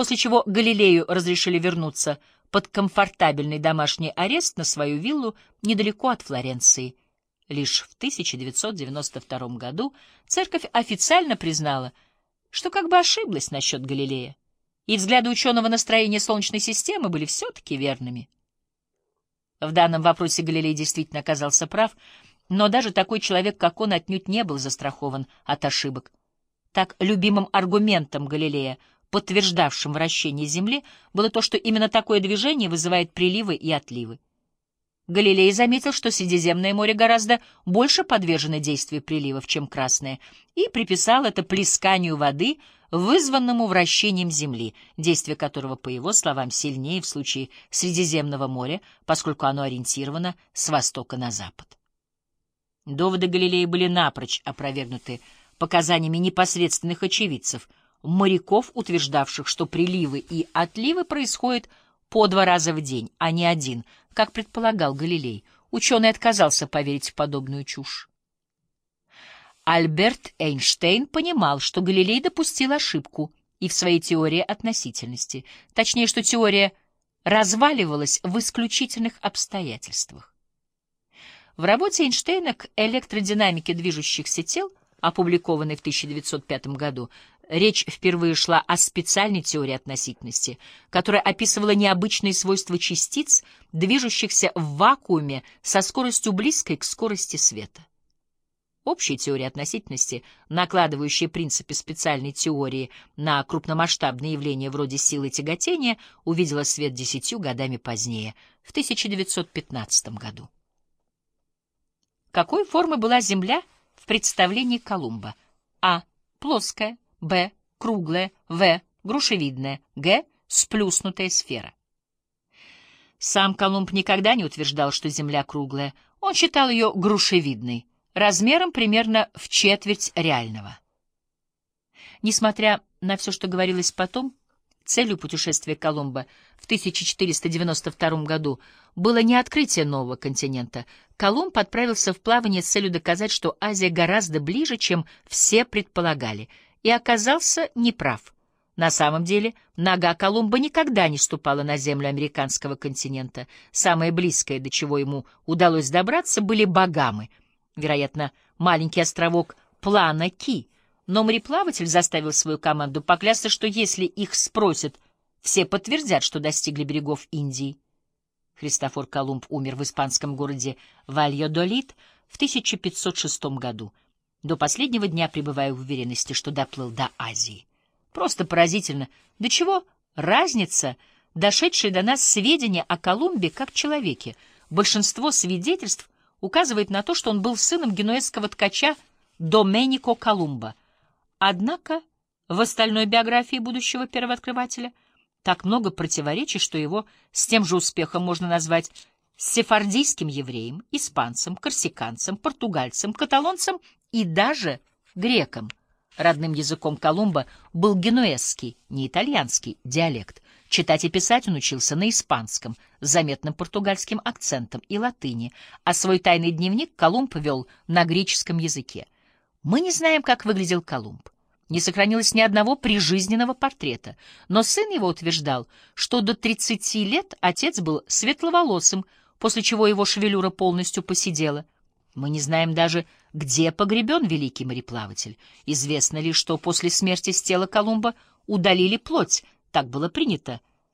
после чего Галилею разрешили вернуться под комфортабельный домашний арест на свою виллу недалеко от Флоренции. Лишь в 1992 году церковь официально признала, что как бы ошиблась насчет Галилея, и взгляды ученого настроения Солнечной системы были все-таки верными. В данном вопросе Галилей действительно оказался прав, но даже такой человек, как он, отнюдь не был застрахован от ошибок. Так любимым аргументом Галилея, подтверждавшим вращение Земли, было то, что именно такое движение вызывает приливы и отливы. Галилей заметил, что Средиземное море гораздо больше подвержено действию приливов, чем Красное, и приписал это плесканию воды, вызванному вращением Земли, действие которого, по его словам, сильнее в случае Средиземного моря, поскольку оно ориентировано с востока на запад. Доводы Галилея были напрочь опровергнуты показаниями непосредственных очевидцев, моряков, утверждавших, что приливы и отливы происходят по два раза в день, а не один, как предполагал Галилей. Ученый отказался поверить в подобную чушь. Альберт Эйнштейн понимал, что Галилей допустил ошибку и в своей теории относительности, точнее, что теория разваливалась в исключительных обстоятельствах. В работе Эйнштейна к электродинамике движущихся тел, опубликованной в 1905 году, речь впервые шла о специальной теории относительности, которая описывала необычные свойства частиц, движущихся в вакууме со скоростью близкой к скорости света. Общая теория относительности, накладывающая принципы специальной теории на крупномасштабные явления вроде силы тяготения, увидела свет десятью годами позднее, в 1915 году. Какой формы была Земля в представлении Колумба? А. Плоская. Б. Круглая. В. Грушевидная. Г. Сплюснутая сфера. Сам Колумб никогда не утверждал, что Земля круглая. Он считал ее грушевидной, размером примерно в четверть реального. Несмотря на все, что говорилось потом, Целью путешествия Колумба в 1492 году было не открытие нового континента. Колумб отправился в плавание с целью доказать, что Азия гораздо ближе, чем все предполагали, и оказался неправ. На самом деле, нога Колумба никогда не ступала на землю американского континента. Самое близкое, до чего ему удалось добраться, были Багамы, вероятно, маленький островок Плана Ки — но мореплаватель заставил свою команду поклясться, что если их спросят, все подтвердят, что достигли берегов Индии. Христофор Колумб умер в испанском городе Вальодолит в 1506 году, до последнего дня пребывая в уверенности, что доплыл до Азии. Просто поразительно, до чего разница, дошедшие до нас сведения о Колумбе как человеке. Большинство свидетельств указывает на то, что он был сыном генуэзского ткача Доменико Колумба, Однако в остальной биографии будущего первооткрывателя так много противоречий, что его с тем же успехом можно назвать сефардийским евреем, испанцем, корсиканцем, португальцем, каталонцем и даже греком. Родным языком Колумба был генуэзский, не итальянский, диалект. Читать и писать он учился на испанском, с заметным португальским акцентом и латыни, а свой тайный дневник Колумб вел на греческом языке. Мы не знаем, как выглядел Колумб. Не сохранилось ни одного прижизненного портрета, но сын его утверждал, что до 30 лет отец был светловолосым, после чего его шевелюра полностью посидела. Мы не знаем даже, где погребен великий мореплаватель. Известно лишь, что после смерти с тела Колумба удалили плоть, так было принято